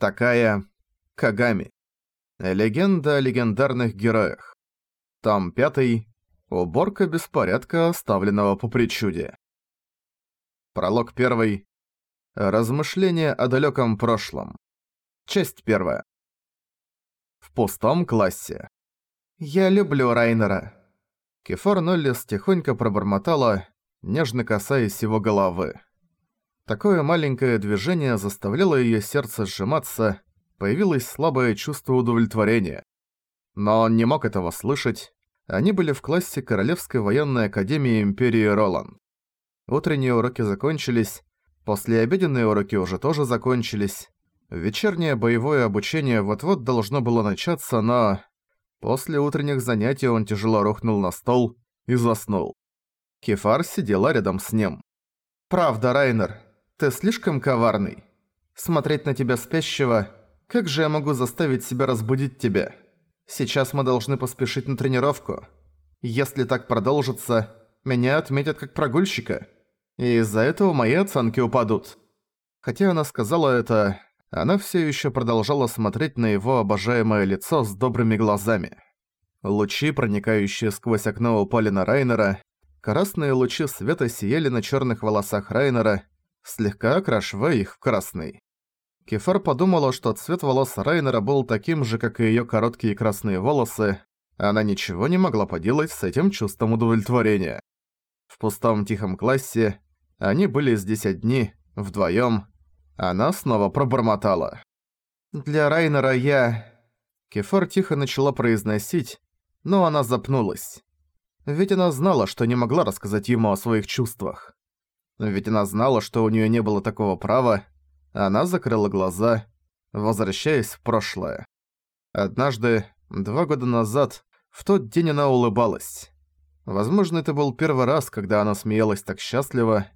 Такая Кагами. Легенда о легендарных героях. Там пятый. Уборка беспорядка, оставленного по причуде. Пролог первый. Размышления о далеком прошлом. Часть первая. В пустом классе. «Я люблю Райнера». Кефар Ноллис тихонько пробормотала, нежно касаясь его головы. Такое маленькое движение заставляло её сердце сжиматься, появилось слабое чувство удовлетворения. Но он не мог этого слышать. Они были в классе Королевской военной академии Империи Роланд. Утренние уроки закончились, послеобеденные уроки уже тоже закончились. Вечернее боевое обучение вот-вот должно было начаться, но... После утренних занятий он тяжело рухнул на стол и заснул. Кефар сидела рядом с ним. «Правда, Райнер, ты слишком коварный. Смотреть на тебя спящего, как же я могу заставить себя разбудить тебя? Сейчас мы должны поспешить на тренировку. Если так продолжится, меня отметят как прогульщика, и из-за этого мои оценки упадут». Хотя она сказала это, она все еще продолжала смотреть на его обожаемое лицо с добрыми глазами. Лучи, проникающие сквозь окно, упали на Райнера. Красные лучи света сияли на черных волосах Райнера, слегка окрашивая их в красный. Кефар подумала, что цвет волос Райнера был таким же, как и её короткие красные волосы. Она ничего не могла поделать с этим чувством удовлетворения. В пустом тихом классе они были здесь одни, вдвоём. Она снова пробормотала. «Для Райнера я...» Кефар тихо начала произносить, но она запнулась. Ведь она знала, что не могла рассказать ему о своих чувствах. Ведь она знала, что у неё не было такого права. Она закрыла глаза, возвращаясь в прошлое. Однажды, два года назад, в тот день она улыбалась. Возможно, это был первый раз, когда она смеялась так счастливо.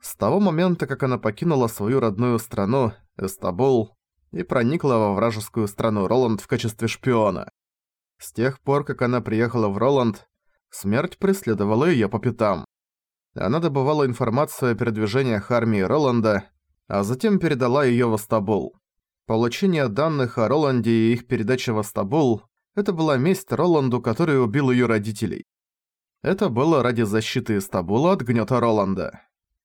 С того момента, как она покинула свою родную страну, Эстабул, и проникла во вражескую страну Роланд в качестве шпиона. С тех пор, как она приехала в Роланд, смерть преследовала её по пятам. Она добывала информацию о передвижениях армии Роланда, а затем передала её в Эстабул. Получение данных о Роланде и их передача в Эстабул – это была месть Роланду, который убил её родителей. Это было ради защиты Истабула от гнёта Роланда.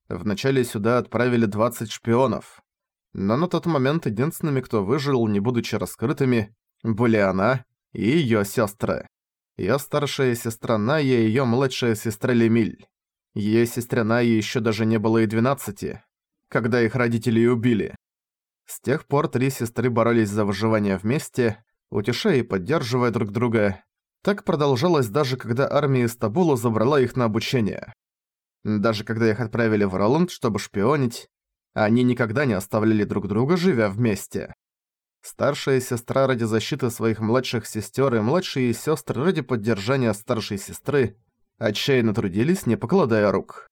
Вначале сюда отправили 20 шпионов. Но на тот момент единственными, кто выжил, не будучи раскрытыми, были она и её сестры. Её старшая сестра Ная и её младшая сестра Лемиль. Её сестре Найе ещё даже не было и двенадцати, когда их родителей убили. С тех пор три сестры боролись за выживание вместе, утешая и поддерживая друг друга. Так продолжалось даже когда армия Стабула забрала их на обучение. Даже когда их отправили в Роланд, чтобы шпионить, они никогда не оставляли друг друга, живя вместе. Старшая сестра ради защиты своих младших сестер и младшие сестры ради поддержания старшей сестры отчаянно трудились, не покладая рук.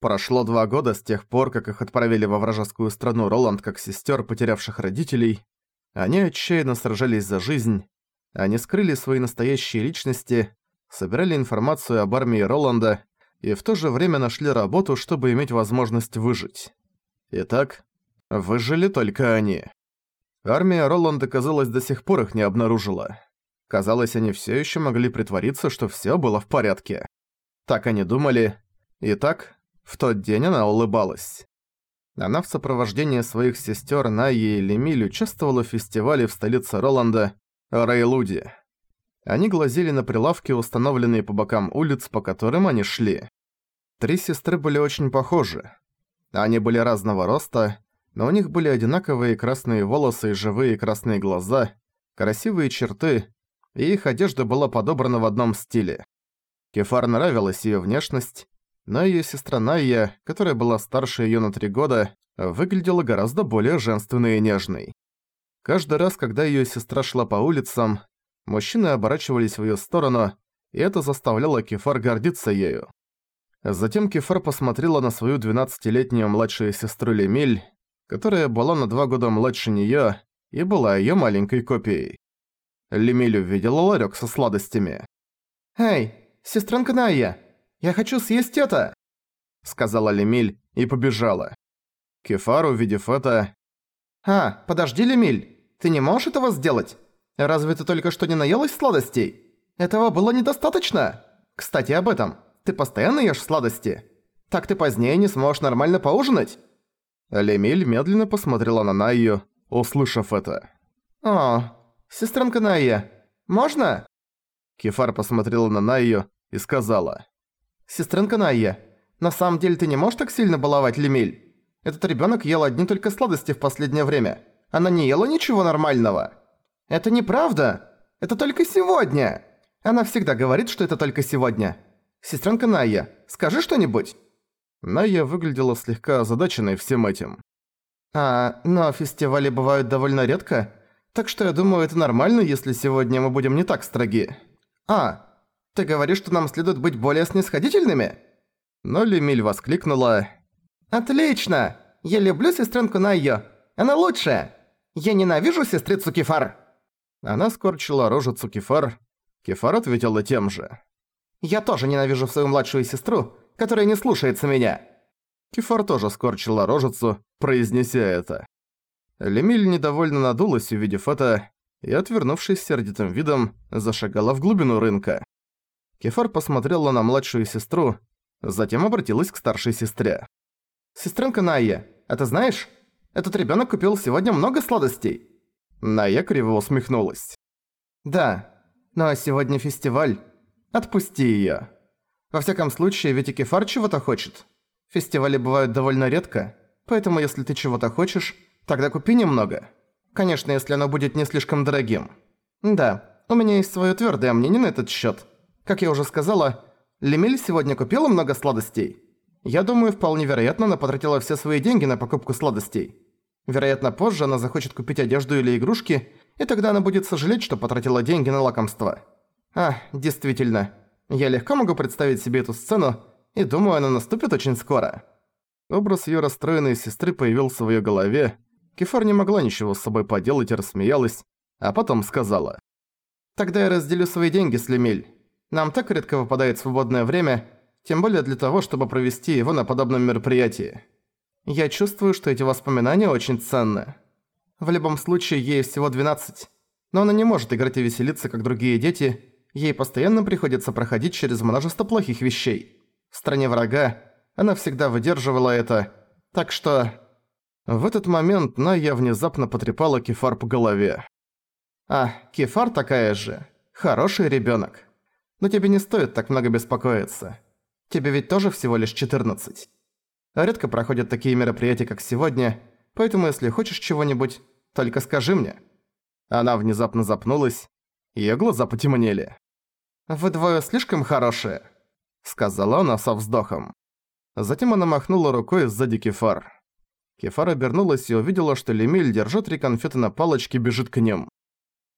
Прошло два года с тех пор, как их отправили во вражескую страну Роланд как сестер, потерявших родителей. Они отчаянно сражались за жизнь. Они скрыли свои настоящие личности, собирали информацию об армии Роланда и в то же время нашли работу, чтобы иметь возможность выжить. Итак, выжили только они. Армия Роланда, казалось, до сих пор их не обнаружила. Казалось, они все еще могли притвориться, что все было в порядке. Так они думали. И так, в тот день она улыбалась. Она в сопровождении своих сестер Найи и Лемиль участвовала в фестивале в столице Роланда Рейлуди. Они глазели на прилавки, установленные по бокам улиц, по которым они шли. Три сестры были очень похожи. Они были разного роста, но у них были одинаковые красные волосы и живые красные глаза, красивые черты, и их одежда была подобрана в одном стиле. Кефар нравилась её внешность, но её сестра Найя, которая была старше её на три года, выглядела гораздо более женственной и нежной. Каждый раз, когда её сестра шла по улицам, мужчины оборачивались в её сторону, и это заставляло Кефар гордиться ею. Затем Кефар посмотрела на свою 12-летнюю младшую сестру Лемиль, которая была на два года младше неё и была её маленькой копией. Лемиль увидела ларёк со сладостями. «Эй, «Сестренка Найя, я хочу съесть это!» Сказала Лемиль и побежала. Кефар, увидев это... «А, подожди, Лемиль, ты не можешь этого сделать? Разве ты только что не наелась сладостей? Этого было недостаточно? Кстати, об этом. Ты постоянно ешь сладости? Так ты позднее не сможешь нормально поужинать?» Лемиль медленно посмотрела на Найю, услышав это. «О, сестренка Найя, можно?» Кефар посмотрела на Найю и сказала. «Сестренка Найя, на самом деле ты не можешь так сильно баловать Лемиль? Этот ребёнок ел одни только сладости в последнее время. Она не ела ничего нормального. Это неправда. Это только сегодня. Она всегда говорит, что это только сегодня. Сестренка Найя, скажи что-нибудь». Найя выглядела слегка озадаченной всем этим. «А, но фестивали бывают довольно редко, так что я думаю, это нормально, если сегодня мы будем не так строги. А, ты говоришь, что нам следует быть более снисходительными?» Но Лемиль воскликнула. «Отлично! Я люблю сестренку Найо. Она лучшая! Я ненавижу сестрицу Кефар!» Она скорчила рожицу Кефар. Кефар ответила тем же. «Я тоже ненавижу свою младшую сестру, которая не слушается меня!» Кефар тоже скорчила рожицу, произнеся это. Лемиль недовольно надулась, увидев это, и, отвернувшись сердитым видом, зашагала в глубину рынка. Кефар посмотрела на младшую сестру, затем обратилась к старшей сестре. «Сестренка Найя, а ты знаешь, этот ребёнок купил сегодня много сладостей». Найя криво усмехнулась. «Да, но сегодня фестиваль. Отпусти её. Во всяком случае, ведь и Кефар чего-то хочет. Фестивали бывают довольно редко, поэтому если ты чего-то хочешь, тогда купи немного. Конечно, если оно будет не слишком дорогим. Да, у меня есть своё твёрдое мнение на этот счёт. Как я уже сказала, Лемель сегодня купила много сладостей. Я думаю, вполне вероятно, она потратила все свои деньги на покупку сладостей. Вероятно, позже она захочет купить одежду или игрушки, и тогда она будет сожалеть, что потратила деньги на лакомство. А, действительно. Я легко могу представить себе эту сцену, и думаю, она наступит очень скоро. Образ её расстроенной сестры появился в её голове. Кефар не могла ничего с собой поделать и рассмеялась, а потом сказала. «Тогда я разделю свои деньги с Лемель. Нам так редко выпадает свободное время, тем более для того, чтобы провести его на подобном мероприятии. Я чувствую, что эти воспоминания очень ценны. В любом случае, ей всего 12. Но она не может играть и веселиться, как другие дети. Ей постоянно приходится проходить через множество плохих вещей. В стране врага она всегда выдерживала это. Так что... В этот момент Ная внезапно потрепала Кефар по голове. «А, Кефар такая же. Хороший ребёнок. Но тебе не стоит так много беспокоиться. Тебе ведь тоже всего лишь 14. Редко проходят такие мероприятия, как сегодня, поэтому если хочешь чего-нибудь, только скажи мне». Она внезапно запнулась, её глаза потемнели. «Вы двое слишком хорошие», — сказала она со вздохом. Затем она махнула рукой сзади Кефар. Кефар обернулась и увидела, что Лемиль, держа три конфеты на палочке, бежит к ним.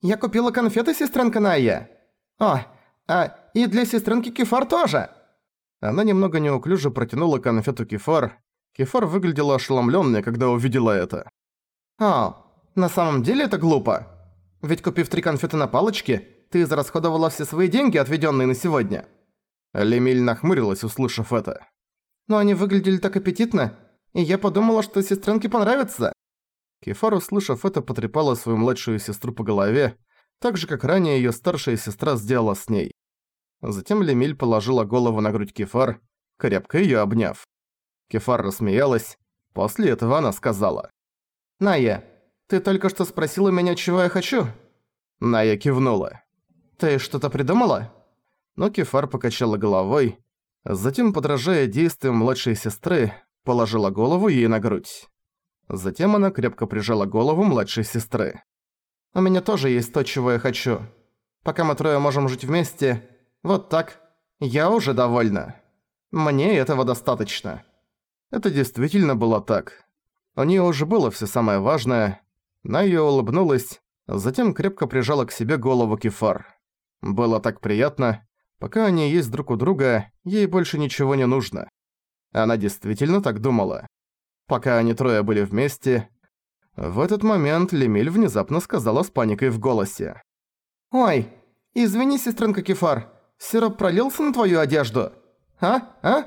«Я купила конфеты, сестренка Найя!» «О, а и для сестренки Кефар тоже!» Она немного неуклюже протянула конфету Кефар. Кефар выглядела ошеломлённой, когда увидела это. «А, на самом деле это глупо. Ведь купив три конфеты на палочке, ты израсходовала все свои деньги, отведённые на сегодня». Лемиль нахмурилась, услышав это. «Но они выглядели так аппетитно, и я подумала, что сестренке понравится». Кефар, услышав это, потрепала свою младшую сестру по голове, так же, как ранее её старшая сестра сделала с ней. Затем Лемиль положила голову на грудь Кефар, крепко её обняв. Кефар рассмеялась. После этого она сказала. «Ная, ты только что спросила меня, чего я хочу?» Ная кивнула. «Ты что-то придумала?» Но Кефар покачала головой, затем, подражая действиям младшей сестры, положила голову ей на грудь. Затем она крепко прижала голову младшей сестры. «У меня тоже есть то, чего я хочу. Пока мы трое можем жить вместе, вот так. Я уже довольна. Мне этого достаточно». Это действительно было так. У неё уже было всё самое важное. Найя улыбнулась, затем крепко прижала к себе голову Кефар. Было так приятно. Пока они есть друг у друга, ей больше ничего не нужно. Она действительно так думала. Пока они трое были вместе... В этот момент Лемиль внезапно сказала с паникой в голосе. «Ой, извини, сестренка Кефар, Сироп пролился на твою одежду? А? А?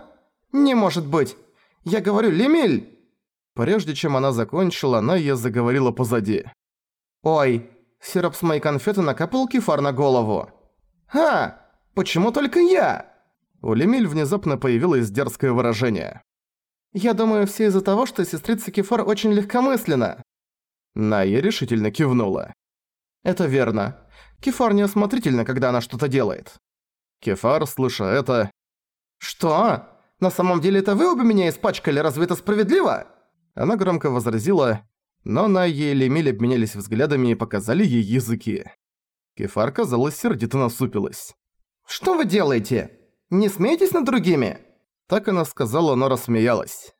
Не может быть. Я говорю, Лемель!» Прежде чем она закончила, Найя заговорила позади. «Ой, сироп с моей конфеты накапал кефар на голову. «А, почему только я?» У Лемиль внезапно появилось дерзкое выражение. «Я думаю, все из-за того, что сестрица Кефар очень легкомысленна». Найя решительно кивнула. «Это верно. Кефар неосмотрительна, когда она что-то делает». Кефар, слыша это... «Что? На самом деле это вы обе меня испачкали, разве это справедливо?» Она громко возразила, но Найя и Лемиль обменялись взглядами и показали ей языки. Кефар, казалось, сердито насупилась. «Что вы делаете? Не смейтесь над другими!» Так она сказала, но рассмеялась.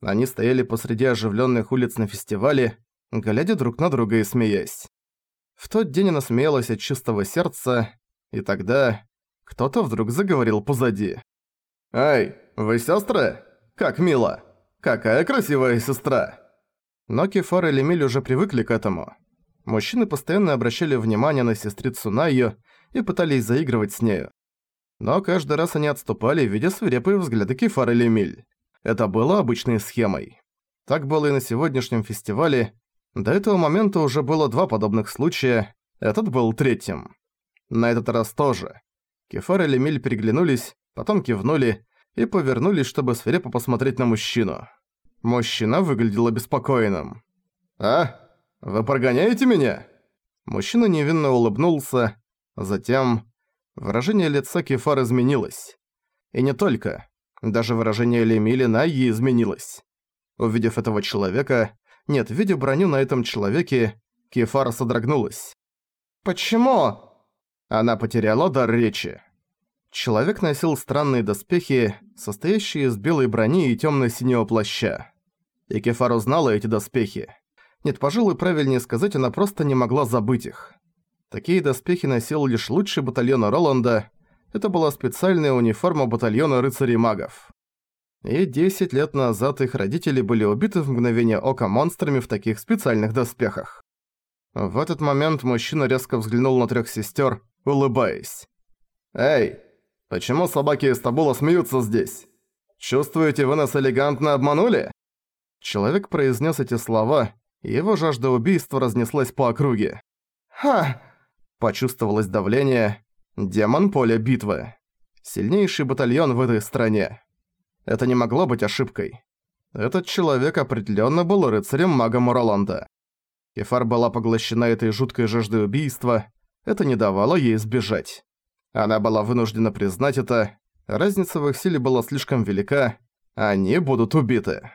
Они стояли посреди оживленных улиц на фестивале, глядя друг на друга и смеясь. В тот день она смеялась от чистого сердца, и тогда кто-то вдруг заговорил позади. «Эй, вы сестры? Как мило! Какая красивая сестра!» Но Кефар и Лемиль уже привыкли к этому. Мужчины постоянно обращали внимание на сестрицу Найо и пытались заигрывать с нею. Но каждый раз они отступали, видя свирепые взгляды Кефар или Миль. Это было обычной схемой. Так было и на сегодняшнем фестивале. До этого момента уже было два подобных случая, этот был третьим. На этот раз тоже. Кефар и Лемиль переглянулись, потом кивнули и повернулись, чтобы свирепо посмотреть на мужчину. Мужчина выглядел обеспокоенным. «А?» «Вы прогоняете меня?» Мужчина невинно улыбнулся. Затем... Выражение лица Кефар изменилось. И не только. Даже выражение Лемили Найи изменилось. Увидев этого человека... Нет, видя броню на этом человеке, Кефар содрогнулась. «Почему?» Она потеряла дар речи. Человек носил странные доспехи, состоящие из белой брони и тёмно-синего плаща. И Кефар узнала эти доспехи. Нет, пожалуй, правильнее сказать, она просто не могла забыть их. Такие доспехи носил лишь лучший батальон Роланда. Это была специальная униформа батальона рыцарей-магов. И 10 лет назад их родители были убиты в мгновение ока монстрами в таких специальных доспехах. В этот момент мужчина резко взглянул на трех сестер, улыбаясь. «Эй, почему собаки из Табула смеются здесь? Чувствуете, вы нас элегантно обманули?» Человек произнес эти слова, его жажда убийства разнеслась по округе. «Ха!» Почувствовалось давление. Демон поля битвы. Сильнейший батальон в этой стране. Это не могло быть ошибкой. Этот человек определенно был рыцарем-магом Роланда. Кефар была поглощена этой жуткой жаждой убийства, это не давало ей сбежать. Она была вынуждена признать это, разница в их силе была слишком велика, они будут убиты.